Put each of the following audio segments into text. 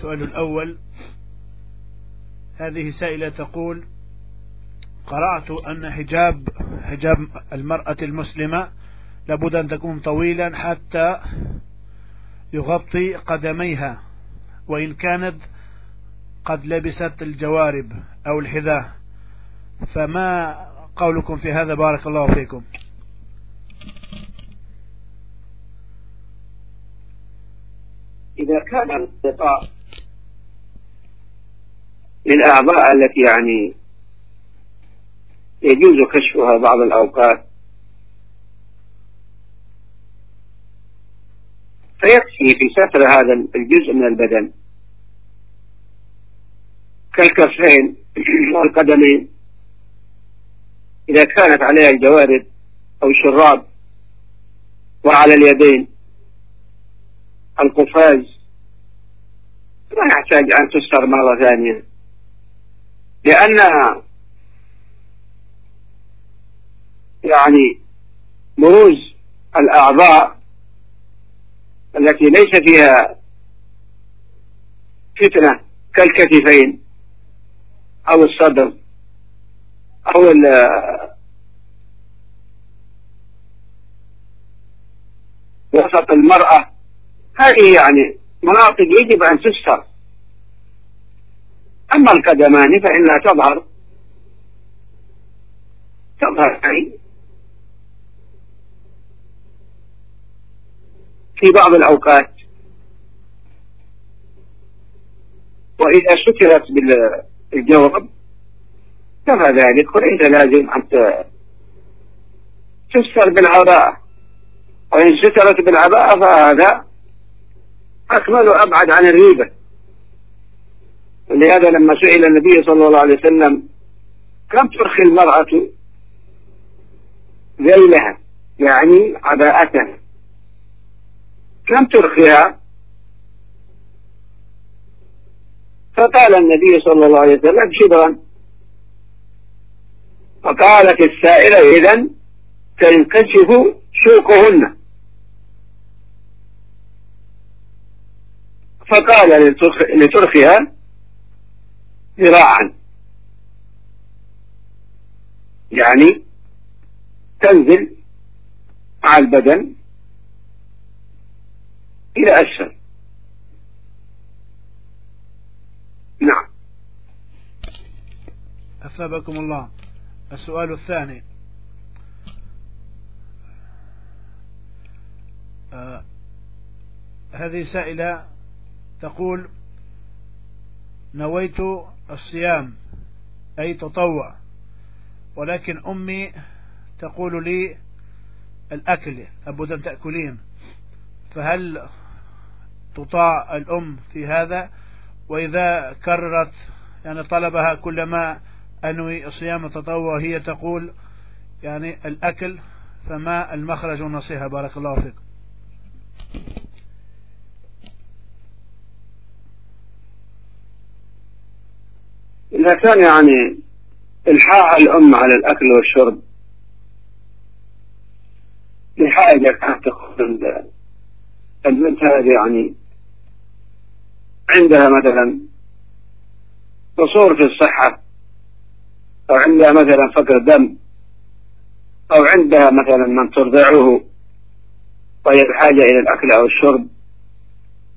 السؤال الأول. هذه سائلة تقول قرأت أن حجاب حجاب المرأة المسلمة لابد أن تكون طويلا حتى يغطي قدميها وإن كانت قد لبست الجوارب أو الحذاء. فما قولكم في هذا؟ بارك الله فيكم. إذا كان الغطاء للأعضاء التي يعني يجوز كشفها بعض الأوقات. فيكفي في ستر هذا الجزء من البدن. كالكفين والقدمين. إذا كانت عليها الجوارب أو الشراب وعلى اليدين القفاز لا يحتاج أن تستر مرة ثانية. لأنها يعني بروز الأعضاء التي ليس فيها فتنة كالكتفين أو الصدر أو وسط المرأة. هذه يعني مناطق يجب أن تستر. أما القدمان فإنها تظهر. تظهر يعني في بعض الأوقات. وإذا سترت بالجورب كفى ذلك وليس لازم أن تستر بالعباءة. وإن سترت بالعباءة فهذا أكمل وأبعد عن الريبة. ولهذا لما سئل النبي صلى الله عليه وسلم كم ترخي المرأة ذيلها يعني عباءتها. كم ترخيها؟ فقال النبي صلى الله عليه وسلم شبرا. فقالت السائلة إذا تنكشف شوقهن فقال لترخها ذراعا. يعني تنزل مع البدن إلى أسفل نعم. أثابكم الله. السؤال الثاني. آه هذه سائلة تقول نويت الصيام أي تطوع. ولكن أمي تقول لي الأكل لابد أن تأكلين. فهل تطاع الأم في هذا؟ وإذا كررت يعني طلبها كلما أنوي صيام التطوع هي تقول يعني الأكل فما المخرج والنصيحة بارك الله فيكم إذا كان يعني إلحاح الأم على الأكل والشرب لحاجة أن تكون البنت هذه يعني عندها مثلا قصور في الصحة أو عندها مثلا فقر دم أو عندها مثلا من ترضعه وهي بحاجة إلى الأكل أو الشرب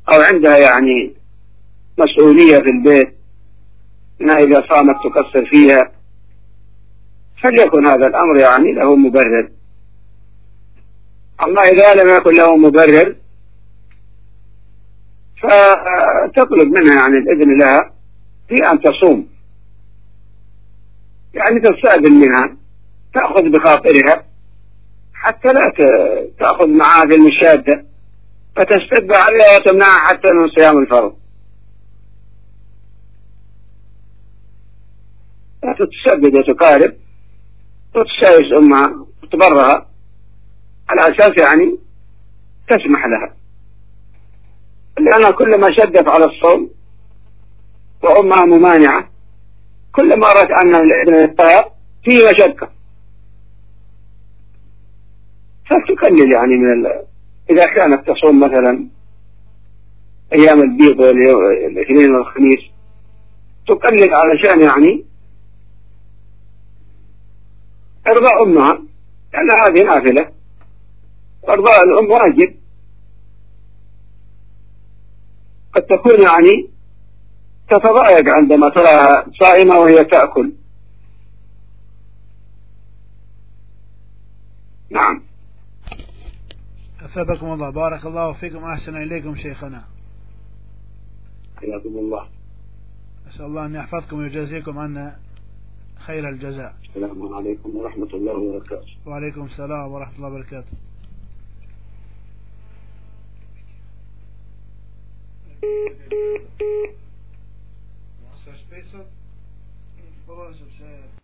أو عندها يعني مسؤولية في البيت. أنها إذا صامت تقصر فيها فليكن هذا الأمر يعني له مبرر. أما إذا لم يكن له مبرر فتطلب منها يعني الإذن لها في أن تصوم. يعني تستأذن منها تأخذ بخاطرها حتى لا تأخذ معها في المشادة فتستتبع عليها وتمنعها حتى من صيام الفرض. تتسدد وتقارب وتسايس أمها وتبرها على أساس يعني تسمح لها. لأنها كلما شدت على الصوم وأمها ممانعة كلما رأت أن الابن الطيب فيه مشقة. فتقلل يعني من ال... إذا كانت تصوم مثلا أيام البيض والإثنين والخميس تقلد علشان يعني إرضاء أمها لأن هذه نافلة. إرضاء الأم واجب قد تكون يعني تتضايق عندما تراها صائمة وهي تأكل. نعم. أثابكم الله. بارك الله فيكم أحسن إليكم شيخنا. حياكم الله. أسأل الله أن يحفظكم ويجازيكم عنا. خير الجزاء. السلام عليكم ورحمة الله وبركاته. وعليكم السلام ورحمة الله وبركاته. As peças,